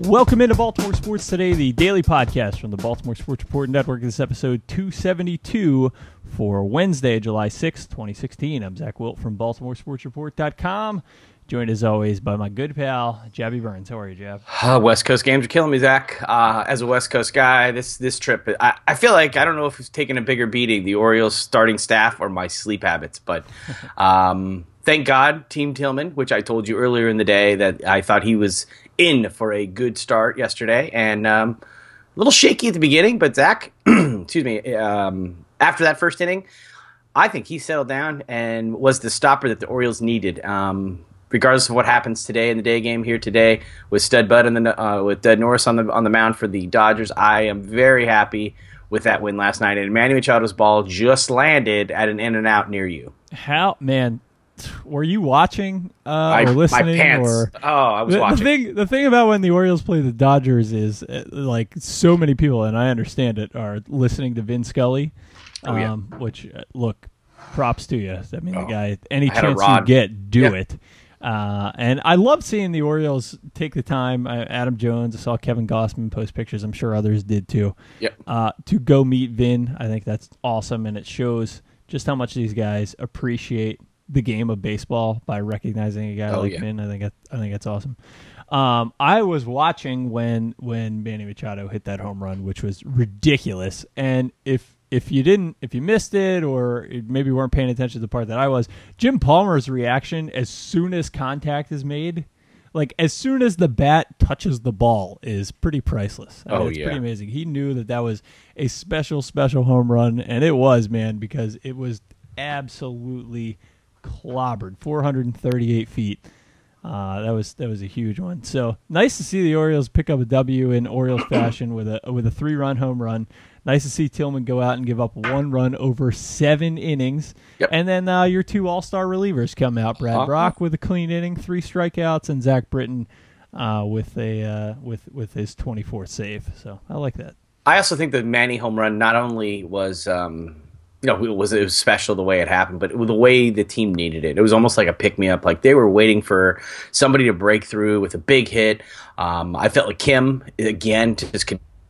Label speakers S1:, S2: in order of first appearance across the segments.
S1: Welcome into Baltimore Sports Today, the daily podcast from the Baltimore Sports Report Network. This is episode 272 for Wednesday, July 6th, 2016. I'm Zach Wilt from BaltimoreSportsReport.com, joined as always by my good pal, Jabby Burns. How are you, Jab?
S2: Uh, West Coast games are killing me, Zach. Uh, as a West Coast guy, this this trip, I, I feel like I don't know if it's taken a bigger beating, the Orioles starting staff or my sleep habits, but um, thank God, Team Tillman, which I told you earlier in the day that I thought he was in for a good start yesterday, and um, a little shaky at the beginning, but Zach, excuse me, um, after that first inning, I think he settled down and was the stopper that the Orioles needed. Um, regardless of what happens today in the day game here today with Stud Bud and the uh, with Dud Norris on the on the mound for the Dodgers, I am very happy with that win last night. And Manny Machado's ball just landed at an in and out near you.
S1: How man, were you watching uh,
S2: I,
S1: or listening? Or
S2: oh, I was
S1: the,
S2: watching.
S1: the thing, the thing about when the Orioles play the Dodgers is uh, like so many people, and I understand it, are listening to Vin Scully.
S2: Oh, yeah.
S1: um, Which uh, look, props to you. I mean, the
S2: Oh,
S1: guy, any
S2: I
S1: chance you get, do
S2: Yeah.
S1: it. Uh, and I love seeing the Orioles take the time. Uh, Adam Jones, I saw Kevin Gausman post pictures. I'm sure others did too.
S2: Yep.
S1: Uh, to go meet Vin, I think that's awesome, and it shows just how much these guys appreciate the game of baseball by recognizing a guy
S2: Oh,
S1: like
S2: yeah.
S1: Vin. I think that, I think that's awesome. Um, I was watching when when Manny Machado hit that home run, which was ridiculous. And if if you didn't, if you missed it, or maybe weren't paying attention to the part that I was, Jim Palmer's reaction as soon as contact is made, like as soon as the bat touches the ball, is pretty priceless. I mean,
S2: Oh,
S1: it's
S2: yeah.
S1: pretty amazing. He knew that that was a special, special home run, and it was man because it was absolutely clobbered, 438 feet. Uh, that was that was a huge one. So nice to see the Orioles pick up a W in Orioles fashion with a with a three run home run. Nice to see Tillman go out and give up one run over seven innings.
S2: Yep.
S1: And then uh, your two All Star relievers come out: Brad
S2: Uh-huh.
S1: Brach with a clean inning, three strikeouts, and Zach Britton uh, with a uh, with with his 24th save. So I like that.
S2: I also think the Manny home run not only was, um, know, it was it was special the way it happened, but it, the way the team needed it. It was almost like a pick me up. Like they were waiting for somebody to break through with a big hit. Um, I felt like Kim again just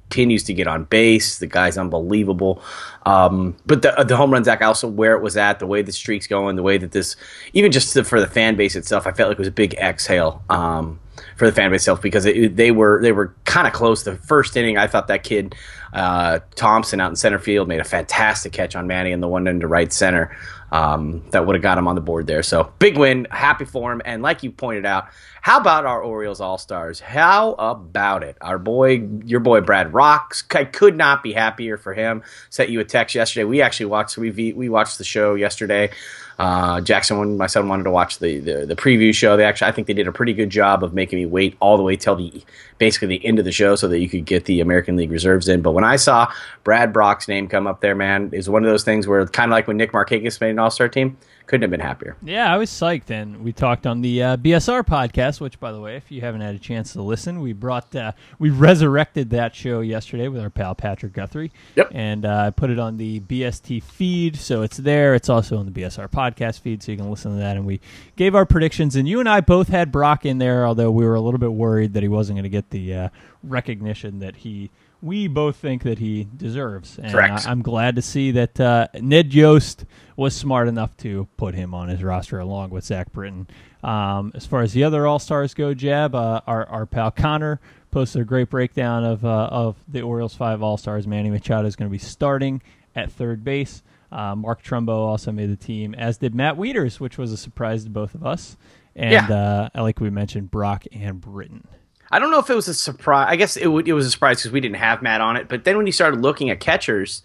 S2: continues to get on base. The guy's unbelievable. Um, but the the home run, Zach, also where it was at, the way the streak's going, the way that this, even just for the fan base itself, I felt like it was a big exhale. Um, for the fan base itself because it, they were they were kind of close. The first inning, I thought that kid uh, Thompson out in center field made a fantastic catch on Manny and the one into right center um, that would have got him on the board there. So big win, happy for him. And like you pointed out, how about our Orioles All Stars? How about it? Our boy, your boy Brad Rocks, I could not be happier for him. Sent you a text yesterday. We actually watched we we watched the show yesterday. Uh, Jackson, my son wanted to watch the, the the preview show. They actually, I think they did a pretty good job of making me wait all the way till the basically the end of the show so that you could get the American League reserves in. But when I saw Brad Brach's name come up there, man, is one of those things where kind of like when Nick Markakis made an All Star team, couldn't have been happier.
S1: Yeah, I was psyched, and we talked on the uh, BSR podcast. Which, by the way, if you haven't had a chance to listen, we brought uh, we resurrected that show yesterday with our pal Patrick Guthrie.
S2: Yep.
S1: And uh, I put it on the BST feed, so it's there. It's also on the BSR podcast feed, so you can listen to that. And we gave our predictions, and you and I both had Brach in there, although we were a little bit worried that he wasn't going to get the uh, recognition that he. We both think that he deserves, and
S2: Correct.
S1: I- I'm glad to see that uh, Ned Yost was smart enough to put him on his roster along with Zach Britton. Um, as far as the other All Stars go, Jab, uh, our, our pal Connor posted a great breakdown of uh, of the Orioles five All Stars. Manny Machado is going to be starting at third base. Uh, Mark Trumbo also made the team, as did Matt Wieters, which was a surprise to both of us. And
S2: Yeah.
S1: uh, like we mentioned, Brach and Britton.
S2: I don't know if it was a surprise. I guess it, w- it was a surprise because we didn't have Matt on it. But then when you started looking at catchers,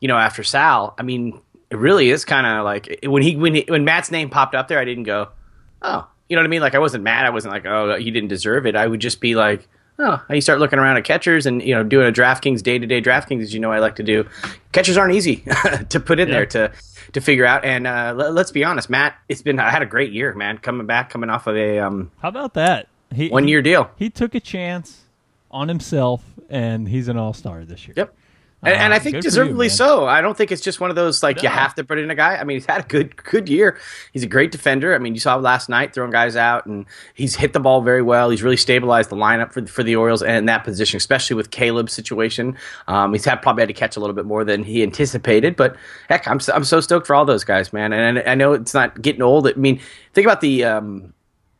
S2: you know, after Sal, I mean, it really is kind of like when he when he, when Matt's name popped up there, I didn't go, oh, you know what I mean? Like I wasn't mad. I wasn't like, oh, he didn't deserve it. I would just be like, oh, you start looking around at catchers and you know doing a DraftKings day to day DraftKings, as you know, I like to do. Catchers aren't easy to put in there to to figure out. And uh, let, let's be honest, Matt, it's been I had a great year, man. Coming back, coming off of a um,
S1: How about that? He,
S2: one year deal.
S1: He took a chance on himself, and he's an all star this year.
S2: Yep. And, and I
S1: Uh,
S2: think
S1: good for you,
S2: deservedly so. I don't think it's just one of those like you have to put in a guy. I mean, he's had a good good year. He's a great defender. I mean, you saw last night throwing guys out, and he's hit the ball very well. He's really stabilized the lineup for for the Orioles and that position, especially with Caleb's situation. Um, he's had probably had to catch a little bit more than he anticipated, but heck, I'm so, I'm so stoked for all those guys, man. And I know it's not getting old. I mean, think about the. Um,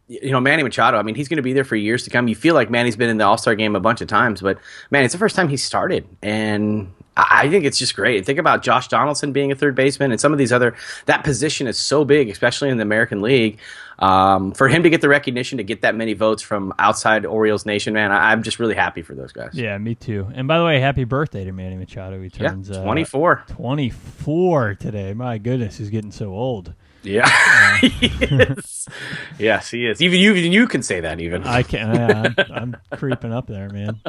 S2: you know, Manny Machado, I mean, he's going to be there for years to come. You feel like Manny's been in the All Star game a bunch of times, but man, it's the first time he started. And I think it's just great. Think about Josh Donaldson being a third baseman and some of these other, that position is so big, especially in the American League. Um, for him to get the recognition, to get that many votes from outside Orioles Nation, man, I, I'm just really happy for those guys.
S1: Yeah, me too. And by the way, happy birthday to Manny Machado. He
S2: Yeah,
S1: turns uh,
S2: 24.
S1: 24 today. My goodness, he's getting so old.
S2: Yeah. he is. Yes, he is. Even you, even you can say that, even.
S1: I can. Yeah, I'm, I'm creeping up there, man.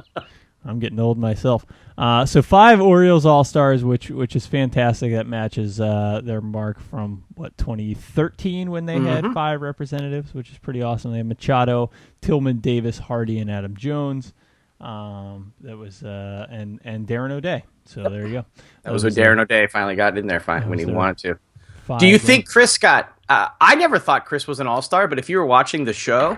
S1: I'm getting old myself. Uh, so five Orioles All Stars, which which is fantastic. That matches uh, their mark from what 2013 when they had five representatives, which is pretty awesome. They had Machado, Tillman, Davis, Hardy, and Adam Jones. Um, that was uh, and and Darren O'Day. So there you go.
S2: that was when Darren O'Day finally got in there fine, when he
S1: was a-
S2: wanted to.
S1: Five,
S2: Do you think Chris got? Uh, I never thought Chris was an all star, but if you were watching the show,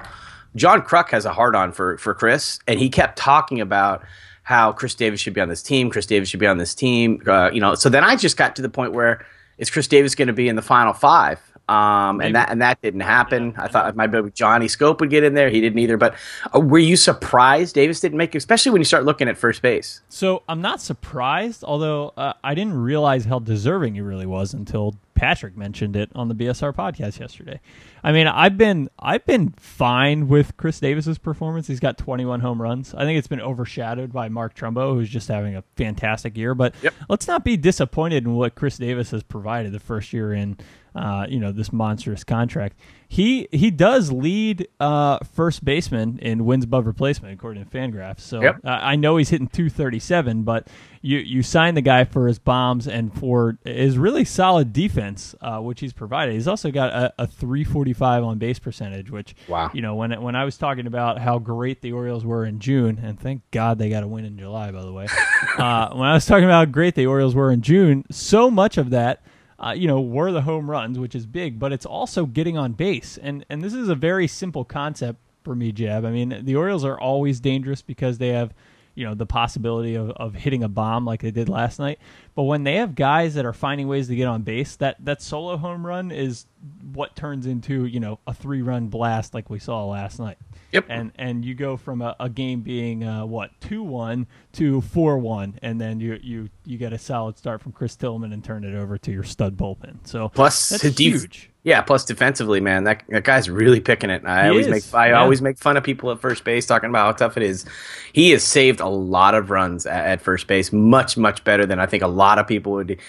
S2: John Kruk has a hard on for for Chris, and he kept talking about how Chris Davis should be on this team. Chris Davis should be on this team. Uh, you know, so then I just got to the point where is Chris Davis going to be in the final five? Um, and that and that didn't happen. I thought my baby Johnny Schoop would get in there. He didn't either. But uh, were you surprised Davis didn't make it, especially when you start looking at first base?
S1: So I'm not surprised, although uh, I didn't realize how deserving he really was until Patrick mentioned it on the BSR podcast yesterday. I mean, I've been I've been fine with Chris Davis's performance. He's got 21 home runs. I think it's been overshadowed by Mark Trumbo, who's just having a fantastic year. But
S2: Yep.
S1: let's not be disappointed in what Chris Davis has provided the first year in, uh, you know, this monstrous contract. He he does lead uh, first baseman in wins above replacement according to Fangraphs. So
S2: Yep.
S1: uh, I know he's hitting 237, but you you sign the guy for his bombs and for his really solid defense, uh, which he's provided. He's also got a, a 345 on base percentage, which
S2: Wow.
S1: you know when when I was talking about how great the Orioles were in June, and thank God they got a win in July, by the way. uh, when I was talking about how great the Orioles were in June, so much of that. Uh, you know, were the home runs, which is big, but it's also getting on base, and and this is a very simple concept for me, Jab. I mean, the Orioles are always dangerous because they have, you know, the possibility of, of hitting a bomb like they did last night. But when they have guys that are finding ways to get on base, that that solo home run is what turns into you know a three run blast like we saw last night.
S2: Yep.
S1: And and you go from a, a game being uh, what two one to four one, and then you you you get a solid start from Chris Tillman and turn it over to your stud bullpen. So
S2: Plus,
S1: that's
S2: def-
S1: huge.
S2: Yeah, plus defensively, man, that that guy's really picking it. I
S1: He
S2: always
S1: is,
S2: make I
S1: yeah.
S2: always make fun of people at first base talking about how tough it is. He has saved a lot of runs at, at first base, much much better than I think a lot of people would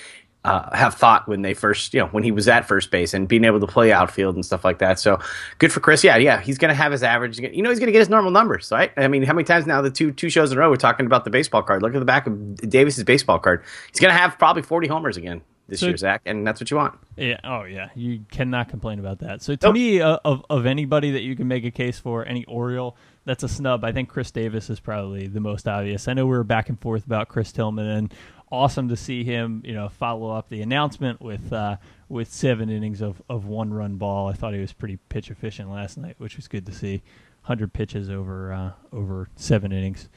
S2: uh, have thought when they first, you know, when he was at first base and being able to play outfield and stuff like that. So good for Chris. Yeah, yeah, he's going to have his average. You know, he's going to get his normal numbers, right? I mean, how many times now the two two shows in a row we're talking about the baseball card? Look at the back of Davis's baseball card. He's going to have probably forty homers again this
S1: So-
S2: year, Zach, and that's what you want.
S1: Yeah. Oh, yeah. You cannot complain about that. So to
S2: Nope.
S1: me, uh, of of anybody that you can make a case for, any Oriole that's a snub. I think Chris Davis is probably the most obvious. I know we were back and forth about Chris Tillman, and awesome to see him, you know, follow up the announcement with uh, with seven innings of, of one run ball. I thought he was pretty pitch efficient last night, which was good to see. Hundred pitches over uh, over seven innings.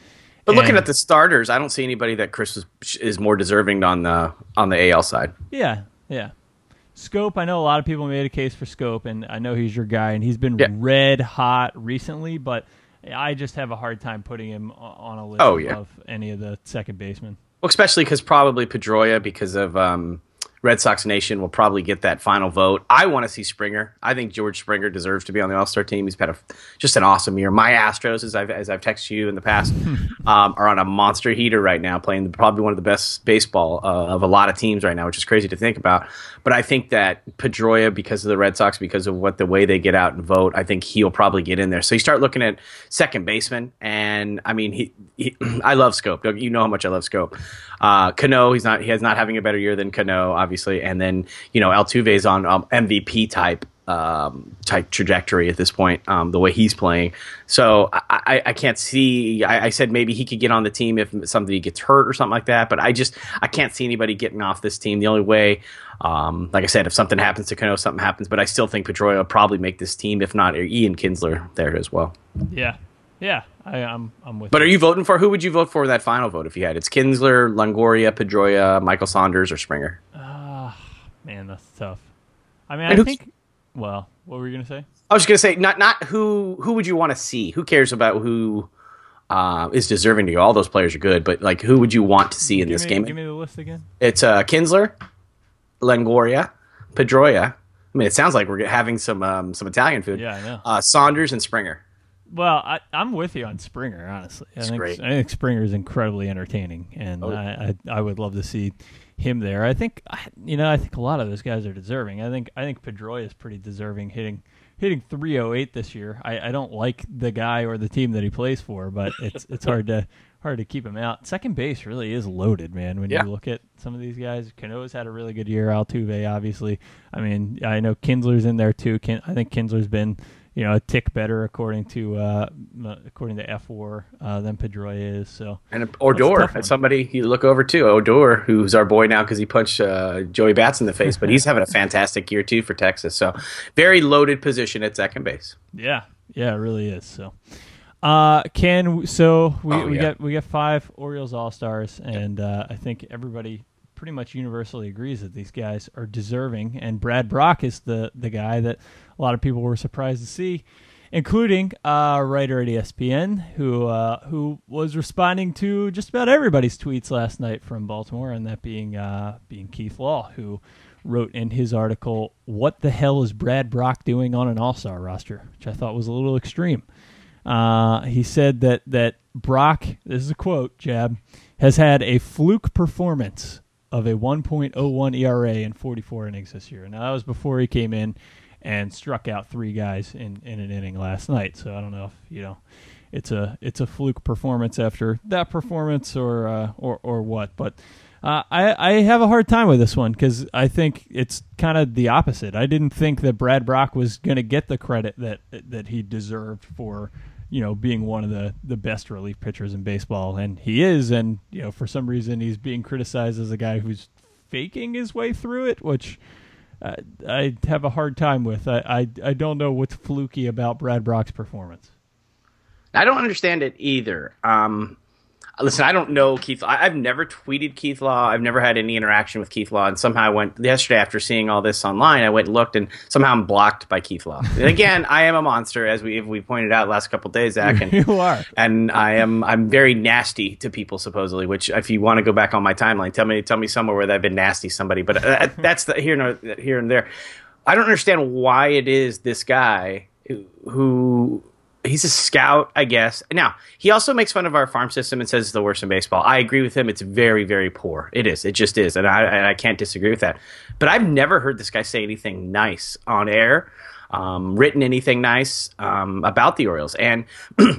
S2: But looking at the starters, I don't see anybody that Chris is, is more deserving on the on the AL side.
S1: Yeah, yeah. Schoop, I know a lot of people made a case for Schoop, and I know he's your guy, and he's been
S2: Yeah.
S1: red hot recently, but I just have a hard time putting him on a list
S2: Oh, yeah.
S1: of any of the second basemen.
S2: Well, especially because probably Pedroia, because of um, Red Sox Nation, will probably get that final vote. I want to see Springer. I think George Springer deserves to be on the All Star team. He's had a, just an awesome year. My Astros, as I've as I've texted you in the past, um, are on a monster heater right now, playing probably one of the best baseball uh, of a lot of teams right now, which is crazy to think about. But I think that Pedroia, because of the Red Sox, because of what the way they get out and vote, I think he'll probably get in there. So you start looking at second baseman, and I mean, he, he I love Schoop. You know how much I love Schoop. Uh, Cano, he's not he has not having a better year than Cano, obviously, and then you know Altuve's on um, MVP type. um, type trajectory at this point, um, the way he's playing. So I, I, can't see. I, I, said maybe he could get on the team if somebody gets hurt or something like that, but I just I can't see anybody getting off this team. The only way, um, like I said, if something happens to Cano, something happens. But I still think Pedroia will probably make this team, if not Ian Kinsler there as well.
S1: Yeah, yeah, I, am I'm, I'm with.
S2: But you. are you voting for who would you vote for that final vote if you had? It's Kinsler, Longoria, Pedroia, Michael Saunders, or Springer.
S1: Ah, uh, man, that's tough. I mean, and I think well, what were you gonna say?
S2: I was just gonna say not not who who would you want to see? Who cares about who uh, is deserving to go? All those players are good, but like who would you want to see in
S1: give
S2: this
S1: me,
S2: game?
S1: Give me the list again.
S2: It's uh, Kinsler, Longoria, Pedroia. I mean, it sounds like we're having some um, some Italian food.
S1: Yeah, I know.
S2: Uh, Saunders and Springer.
S1: Well, I, am with you on Springer. Honestly, I think
S2: great.
S1: I think Springer is incredibly entertaining, and oh. I, I, I would love to see him there. I think you know I think a lot of those guys are deserving. I think I think Pedroia is pretty deserving hitting hitting 308 this year. I, I don't like the guy or the team that he plays for, but it's it's hard to hard to keep him out. Second base really is loaded, man. When yeah. you look at some of these guys, Cano's had a really good year. Altuve, obviously. I mean, I know Kinsler's in there too. I think Kinsler's been you know a tick better according to uh, according to F4 uh, than Pedroia is. So
S2: and Odor, and somebody you look over too. Odor, who's our boy now because he punched uh, Joey Bats in the face, but he's having a fantastic year too for Texas. So very loaded position at second base.
S1: Yeah, yeah, it really is. So. Uh, can so we, oh, we yeah. get we get five Orioles All Stars, and uh, I think everybody pretty much universally agrees that these guys are deserving. And Brad Brach is the the guy that a lot of people were surprised to see, including a writer at ESPN who uh, who was responding to just about everybody's tweets last night from Baltimore, and that being uh, being Keith Law, who wrote in his article, "What the hell is Brad Brach doing on an All Star roster?" which I thought was a little extreme. Uh, he said that that Brach, this is a quote, Jab, has had a fluke performance of a 1.01 ERA in 44 innings this year. Now that was before he came in and struck out three guys in, in an inning last night. So I don't know if you know it's a it's a fluke performance after that performance or uh, or or what. But uh, I I have a hard time with this one because I think it's kind of the opposite. I didn't think that Brad Brach was going to get the credit that that he deserved for you know being one of the the best relief pitchers in baseball, and he is. And you know for some reason he's being criticized as a guy who's faking his way through it, which I have a hard time with. I, I I don't know what's fluky about Brad Brach's performance.
S2: I don't understand it either. Um, listen, I don't know Keith. I, have never tweeted Keith Law. I've never had any interaction with Keith Law. And somehow I went yesterday after seeing all this online. I went and looked, and somehow I'm blocked by Keith Law. and again, I am a monster, as we we pointed out last couple days, Zach. And,
S1: you are.
S2: And I am. I'm very nasty to people, supposedly. Which, if you want to go back on my timeline, tell me tell me somewhere where I've been nasty to somebody. But uh, that's the here and here and there. I don't understand why it is this guy who he's a scout, I guess. Now, he also makes fun of our farm system and says it's the worst in baseball. I agree with him. It's very, very poor. It is. It just is. And I, and I can't disagree with that. But I've never heard this guy say anything nice on air, um, written anything nice um, about the Orioles. And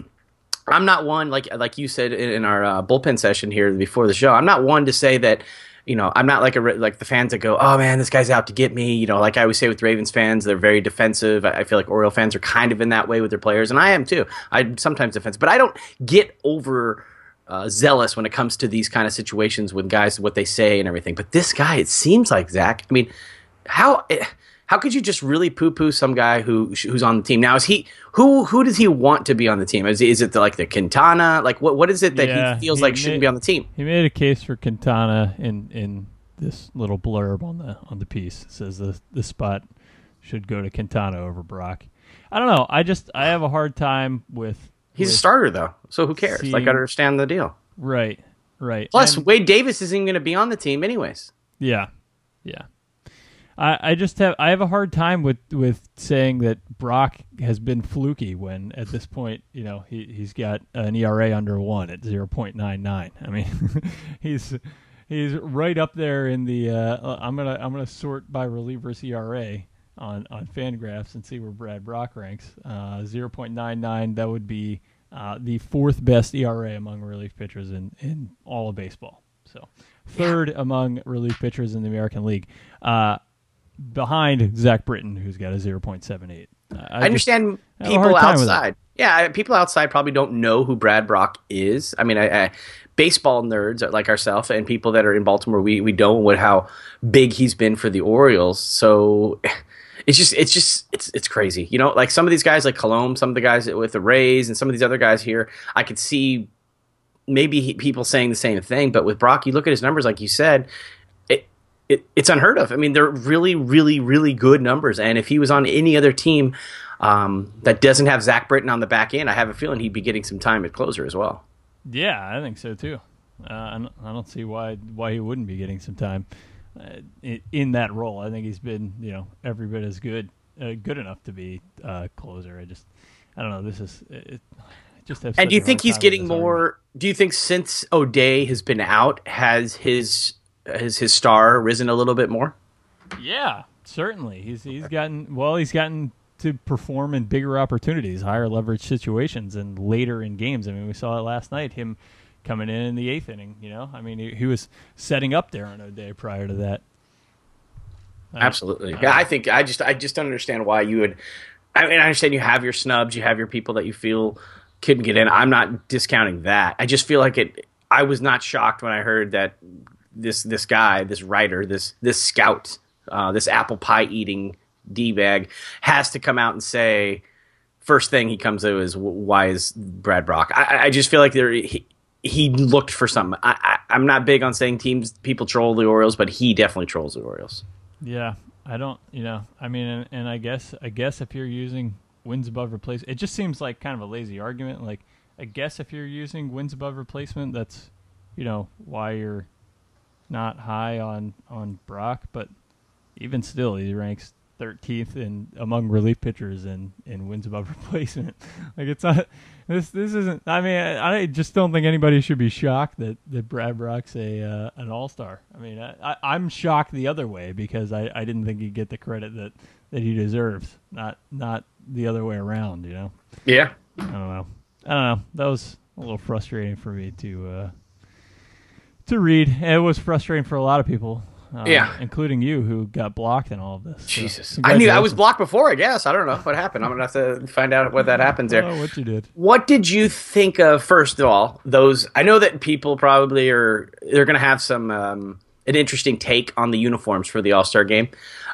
S2: I'm not one, like, like you said in our uh, bullpen session here before the show, I'm not one to say that – you know, I'm not like a like the fans that go, "Oh man, this guy's out to get me." You know, like I always say with Ravens fans, they're very defensive. I feel like Oriole fans are kind of in that way with their players, and I am too. I sometimes defense, but I don't get over uh, zealous when it comes to these kind of situations with guys, what they say and everything. But this guy, it seems like Zach. I mean, how? How could you just really poo poo some guy who who's on the team now? Is he who who does he want to be on the team? Is, is it the, like the Quintana? Like what what is it that yeah, he feels he like made, shouldn't be on the team?
S1: He made a case for Quintana in in this little blurb on the on the piece. It says the the spot should go to Quintana over Brach. I don't know. I just I have a hard time with.
S2: He's
S1: with
S2: a starter though, so who cares? Seeing, like I understand the deal.
S1: Right. Right.
S2: Plus, and, Wade Davis isn't going to be on the team anyways.
S1: Yeah. Yeah. I, I just have I have a hard time with, with saying that Brach has been fluky when at this point you know he he's got an ERA under one at zero point nine nine. I mean he's he's right up there in the uh, I'm gonna I'm gonna sort by relievers ERA on on Fangraphs and see where Brad Brach ranks. Uh, zero point nine nine that would be uh, the fourth best ERA among relief pitchers in in all of baseball. So third yeah. among relief pitchers in the American League. Uh, behind Zach Britton, who's got a zero point seven eight.
S2: I, I understand people outside. Yeah, people outside probably don't know who Brad Brach is. I mean, I, I, baseball nerds like ourselves and people that are in Baltimore, we we don't what how big he's been for the Orioles. So it's just it's just it's it's crazy. You know, like some of these guys like Colomé, some of the guys with the Rays, and some of these other guys here, I could see maybe he, people saying the same thing. But with Brach, you look at his numbers, like you said, it, it it's unheard of. I mean, they're really, really, really good numbers. And if he was on any other team um, that doesn't have Zach Britton on the back end, I have a feeling he'd be getting some time at closer as well.
S1: Yeah, I think so too. Uh, I don't see why why he wouldn't be getting some time uh, in, in, that role. I think he's been you know every bit as good uh, good enough to be uh, closer. I just I don't know. This is it, just
S2: and do you think he's getting more? Argument. Do you think since O'Day has been out, has his has his star risen a little bit more?
S1: Yeah, certainly. He's he's gotten well. He's gotten to perform in bigger opportunities, higher leverage situations, and later in games. I mean, we saw it last night. Him coming in in the eighth inning. You know, I mean, he, he was setting up there on a day prior to that.
S2: Absolutely. yeah, I think I just I just don't understand why you would. I mean, I understand you have your snubs, you have your people that you feel couldn't get in. I'm not discounting that. I just feel like it. I was not shocked when I heard that this this guy, this writer, this this scout, uh, this apple pie eating d bag has to come out and say first thing he comes to is why is Brad Brach? I, I just feel like there he, he looked for something. I, I, am not big on saying teams people troll the Orioles, but he definitely trolls the Orioles.
S1: Yeah, I don't. You know, I mean, and, and I guess I guess if you're using wins above replacement. It just seems like kind of a lazy argument. Like, I guess if you're using wins above replacement, that's, you know, why you're not high on on Brach. But even still, he ranks 13th in among relief pitchers in in wins above replacement. like, it's not this this isn't. I mean, I, I, just don't think anybody should be shocked that that Brad Brach's a uh, an all star. I mean, I, I am shocked the other way because I I didn't think he'd get the credit that that he deserves. Not not the other way around, you know?
S2: Yeah.
S1: I don't know. I don't know. That was a little frustrating for me to uh, to read. It was frustrating for a lot of people. Uh,
S2: yeah,
S1: including you, who got blocked in all of this.
S2: Jesus, so, I knew I was blocked before. I guess I don't know what happened. I'm gonna have to find out what that happens there.
S1: Oh, what you did?
S2: What did you think of? First of all, those I know that people probably are they're gonna have some um, an interesting take on the uniforms for the All Star game.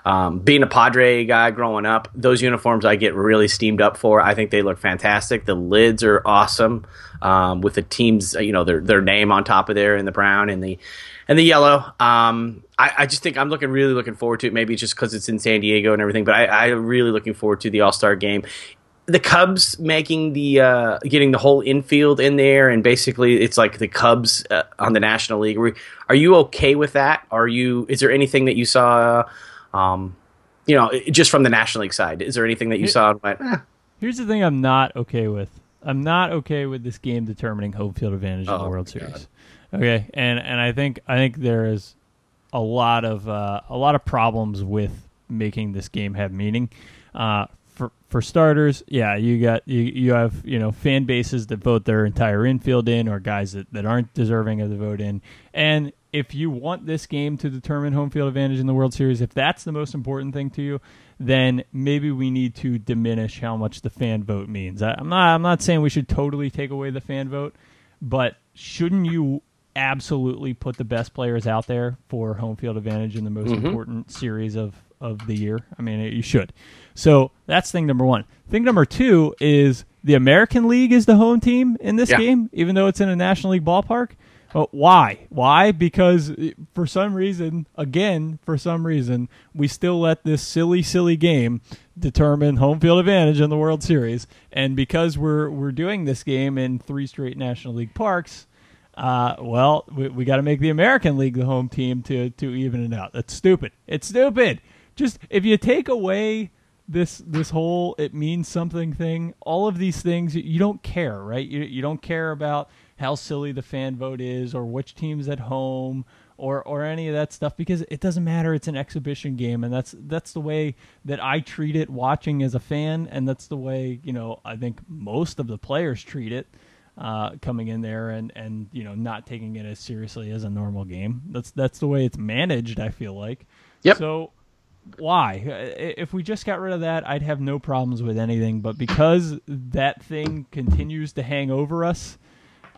S2: Um, being a Padre guy growing up, those uniforms I get really steamed up for. I think they look fantastic. The lids are awesome um, with the team's you know their their name on top of there in the brown and the and the yellow. Um, I, I, just think I'm looking really looking forward to it. Maybe just because it's in San Diego and everything, but I, I'm really looking forward to the All Star game the Cubs making the uh, getting the whole infield in there, and basically it's like the Cubs uh, on the National League. Are you okay with that? Are you? Is there anything that you saw? Um, you know, just from the National League side, is there anything that you saw? Went, eh.
S1: Here's the thing: I'm not okay with. I'm not okay with this game determining home field advantage in oh, the World Series. Okay, and and I think I think there is a lot of uh, a lot of problems with making this game have meaning. Uh, for for starters, yeah, you got you you have you know fan bases that vote their entire infield in, or guys that, that aren't deserving of the vote in. And if you want this game to determine home field advantage in the World Series, if that's the most important thing to you, then maybe we need to diminish how much the fan vote means. I, I'm not I'm not saying we should totally take away the fan vote, but shouldn't you absolutely put the best players out there for home field advantage in the most mm-hmm. important series of of the year? I mean, you should. So that's thing number one. Thing number two is the American League is the home team in this yeah. game, even though it's in a National League ballpark. Well, why? Why? Because for some reason, again, for some reason, we still let this silly, silly game determine home field advantage in the World Series. And because we're we're doing this game in three straight National League parks, uh, well, we, we got to make the American League the home team to to even it out. That's stupid. It's stupid. Just if you take away this this whole it means something thing, all of these things you don't care, right? You you don't care about how silly the fan vote is or which team's at home or or any of that stuff because it doesn't matter. It's an exhibition game and that's that's the way that I treat it watching as a fan. And that's the way you know I think most of the players treat it uh, coming in there and and you know not taking it as seriously as a normal game. That's that's the way it's managed I feel like.
S2: Yep.
S1: So why? Uh, if we just got rid of that, I'd have no problems with anything. But because that thing continues to hang over us,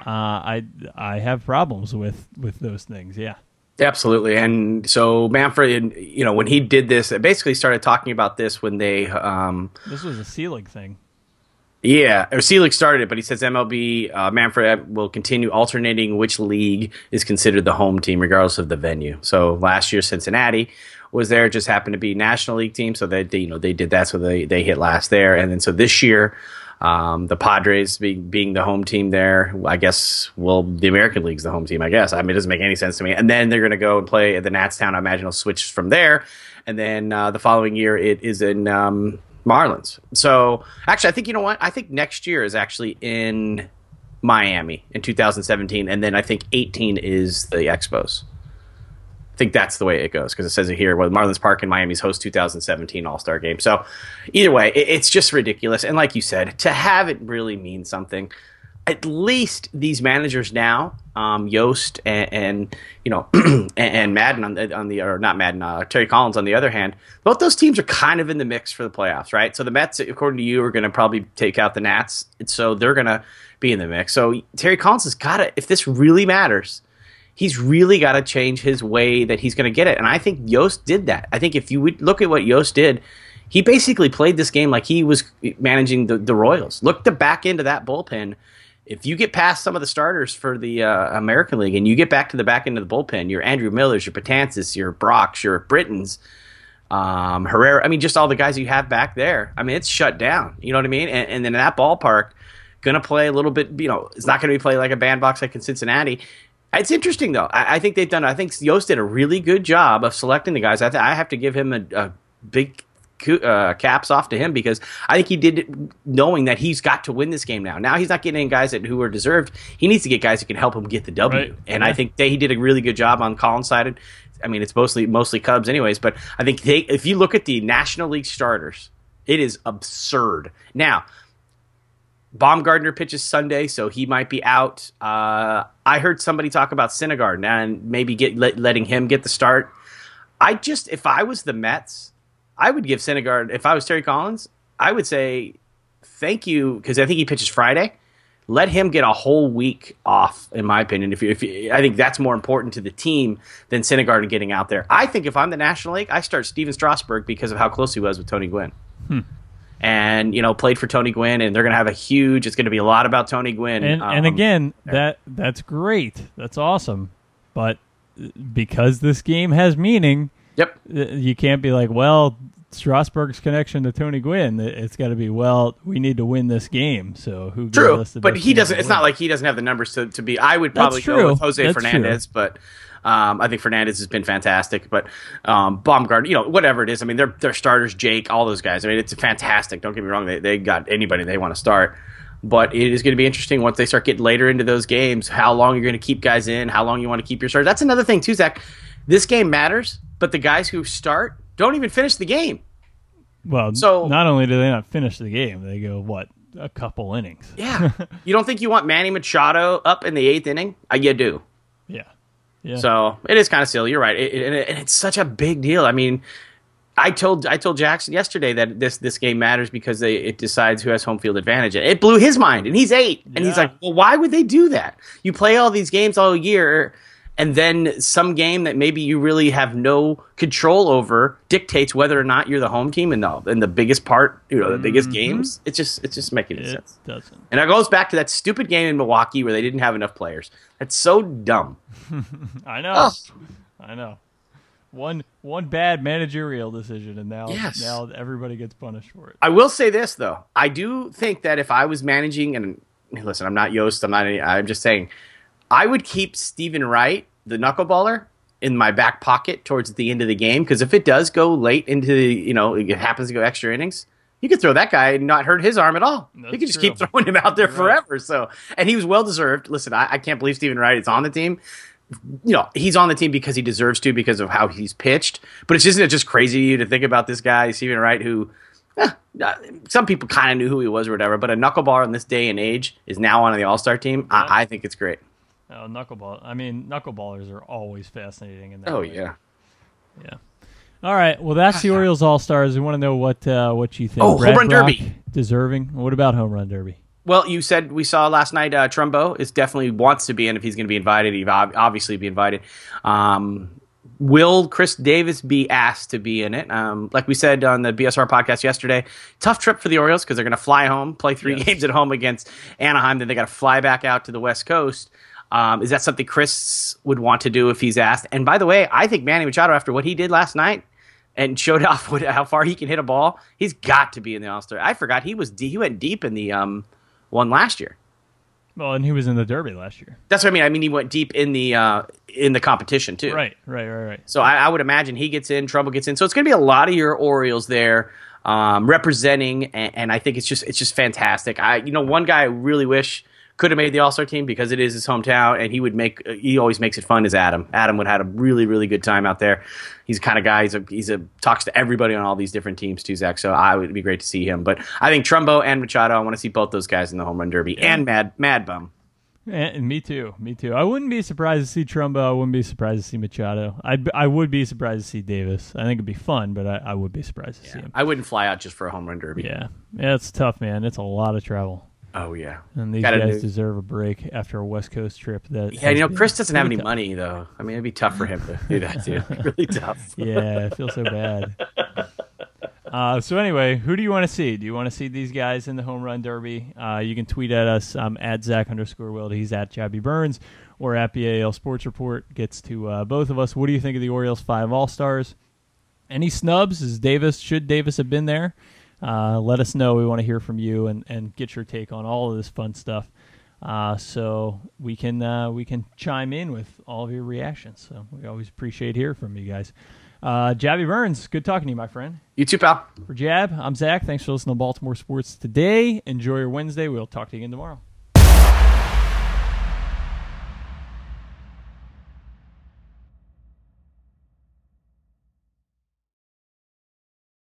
S1: I I have problems with with those things. Yeah.
S2: Absolutely, and so Manfred, you know, when he did this, it basically started talking about this when they. Um,
S1: this was a Selig thing.
S2: Yeah, or Selig started it, but he says MLB uh, Manfred will continue alternating which league is considered the home team, regardless of the venue. So last year, Cincinnati was there; just happened to be National League team, so they, they you know they did that, so they they hit last there, and then so this year. Um, the Padres being, being the home team there, I guess. Well, the American League's the home team, I guess. I mean, it doesn't make any sense to me. And then they're going to go and play at the Nats town. I imagine it'll switch from there. And then uh, the following year, it is in um, Marlins. So actually, I think you know what? I think next year is actually in Miami in 2017, and then I think 18 is the Expos. Think that's the way it goes because it says it here. Well, Marlins Park in Miami's host 2017 All Star Game. So either way, it, it's just ridiculous. And like you said, to have it really mean something at least these managers now, um, Yost and, and, you know and, and Maddon on the, on the or not Maddon, uh, Terry Collins on the other hand, both those teams are kind of in the mix for the playoffs, right? So the Mets, according to you, are going to probably take out the Nats, so they're going to be in the mix. So Terry Collins has got to, if this really matters, he's really got to change his way that he's going to get it. And I think Yost did that. I think if you would look at what Yost did. He basically played this game like he was managing the, the Royals. Look the back end of that bullpen if you get past some of the starters for the uh, American League and you get back to the back end of the bullpen, your Andrew Millers, your Betances, your Brachs, your Brittons, um, Herrera, I mean, just all the guys you have back there. I mean, it's shut down. You know what I mean? And, and then that ballpark, going to play a little bit, you know, it's not going to be played like a bandbox like in Cincinnati. It's interesting, though. I, I, think they've done, I think Yost did a really good job of selecting the guys. I, th- I have to give him a, a big uh, caps off to him because I think he did it knowing that he's got to win this game now. Now he's not getting guys that who are deserved. He needs to get guys who can help him get the W. Right. And yeah. I think they, he did a really good job on Collins side. I mean, it's mostly mostly Cubs, anyways. But I think they, if you look at the National League starters, it is absurd. Now, Bumgarner pitches Sunday, so he might be out. Uh, I heard somebody talk about Syndergaard and maybe get let, letting him get the start. I just, if I was the Mets, I would give Syndergaard if I was Terry Collins. I would say thank you because I think he pitches Friday. Let him get a whole week off, in my opinion. If, you, if I think that's more important to the team than Syndergaard getting out there. I think if I'm the National League, I start Steven Strasburg because of how close he was with Tony Gwynn. Hmm. And you know, played for Tony Gwynn, and they're going to have a huge. It's going to be a lot about Tony Gwynn.
S1: And, um, and again, that that's great. That's awesome. But because this game has meaning,
S2: Yep.
S1: You can't be like, well, Strasburg's connection to Tony Gwynn. It's got to be well. We need to win this game. So who?
S2: True, but he doesn't. It's not like he doesn't have the numbers to, to be. I would probably go with Jose That's Fernandez, true. but um, I think Fernandez has been fantastic. But um, Bumgarner, you know, whatever it is. I mean, they're they're starters. Jake, all those guys. I mean, it's fantastic. Don't get me wrong. They they got anybody they want to start. But it is going to be interesting once they start getting later into those games. How long you're going to keep guys in? How long you want to keep your starters? That's another thing too, Zach. This game matters, but the guys who start don't even finish the game.
S1: Well, so not only do they not finish the game, they go what a couple innings.
S2: Yeah, you don't think you want Manny Machado up in the eighth inning? Uh, you do.
S1: Yeah, yeah.
S2: So it is kind of silly. You're right, it, it, and it's such a big deal. I mean, I told I told Jackson yesterday that this this game matters because they, it decides who has home field advantage. It blew his mind, and he's eight, and yeah. he's like, "Well, why would they do that? You play all these games all year." And then some game that maybe you really have no control over dictates whether or not you're the home team in the in the biggest part, you know, the biggest mm-hmm. games. It's just it's just making it sense.
S1: Doesn't.
S2: And it goes back to that stupid game in Milwaukee where they didn't have enough players. That's so dumb.
S1: I know. I know. One one bad managerial decision, and now yes. now everybody gets punished for it.
S2: I will say this though, I do think that if I was managing, and listen, I'm not Yost, I'm not. Any, I'm just saying, I would keep Steven Wright the knuckleballer in my back pocket towards the end of the game because if it does go late into the, you know it happens to go extra innings you could throw that guy and not hurt his arm at all. That's you could just true. keep throwing him out there You're forever. Right. So, and he was well deserved. Listen, I, I, can't believe Stephen Wright is on the team. You know, he's on the team because he deserves to because of how he's pitched. But it's isn't it just crazy to you to think about this guy, Stephen Wright, who eh, uh, some people kind of knew who he was or whatever. But a knuckleballer in this day and age is now on the All Star team. Yeah. I, I think it's great.
S1: Oh, knuckleball. I mean, knuckleballers are always fascinating in that.
S2: Oh
S1: way.
S2: yeah,
S1: yeah. All right. Well, that's the Orioles All Stars. We want to know what uh, what you think.
S2: Oh, home run
S1: Brach,
S2: derby.
S1: deserving. What about home run derby?
S2: Well, you said we saw last night. Uh, Trumbo is definitely wants to be in if he's going to be invited. He'd obviously be invited. Um, will Chris Davis be asked to be in it? Um, like we said on the BSR podcast yesterday, tough trip for the Orioles because they're going to fly home, play three
S1: Yes.
S2: games at home against Anaheim, then they got to fly back out to the West Coast. Um, is that something Chris would want to do if he's asked? And by the way, I think Manny Machado, after what he did last night and showed off what, how far he can hit a ball, he's got to be in the All Star. I forgot he was de- he went deep in the um, one last year.
S1: Well, and he was in the Derby last year.
S2: That's what I mean. I mean, he went deep in the uh, in the competition too.
S1: Right, right, right, right.
S2: So I, I would imagine he gets in, Trouble gets in. So it's going to be a lot of your Orioles there um, representing, and, and I think it's just it's just fantastic. I you know one guy I really wish could have made the All Star team because it is his hometown, and he would make he always makes it fun. Is Adam? Adam would have had a really really good time out there. He's the kind of guy. He's a he's a talks to everybody on all these different teams too, Zach. So I would be great to see him. But I think Trumbo and Machado. I want to see both those guys in the home run derby and Mad Mad Bum.
S1: And, and me too. Me too. I wouldn't be surprised to see Trumbo. I wouldn't be surprised to see Machado. I'd, I would be surprised to see Davis. I think it'd be fun, but I, I would be surprised to see him.
S2: I wouldn't fly out just for a home run derby.
S1: Yeah. Yeah, it's tough, man. It's a lot of travel.
S2: Oh yeah.
S1: And these
S2: Gotta
S1: guys
S2: do-
S1: deserve a break after a West Coast trip. That
S2: Yeah, you know, Chris doesn't have any
S1: tough.
S2: money though. I mean, it'd be tough for him to do that too. really tough.
S1: Yeah, I feel so bad. Uh, so anyway, who do you want to see? Do you want to see these guys in the home run derby? Uh, you can tweet at us um, at Zach underscore Wilt. He's at Jabby Burns or at BAL Sports Report. Gets to uh, both of us. What do you think of the Orioles five All Stars? Any snubs? Is Davis should Davis have been there? Uh, let us know. We want to hear from you and, and get your take on all of this fun stuff. Uh, so we can uh, we can chime in with all of your reactions. So we always appreciate hearing from you guys. Uh, Jabby Burns, good talking to you, my friend.
S2: You too, pal.
S1: For Jab, I'm Zach. Thanks for listening to Baltimore Sports today. Enjoy your Wednesday. We'll talk to you again tomorrow.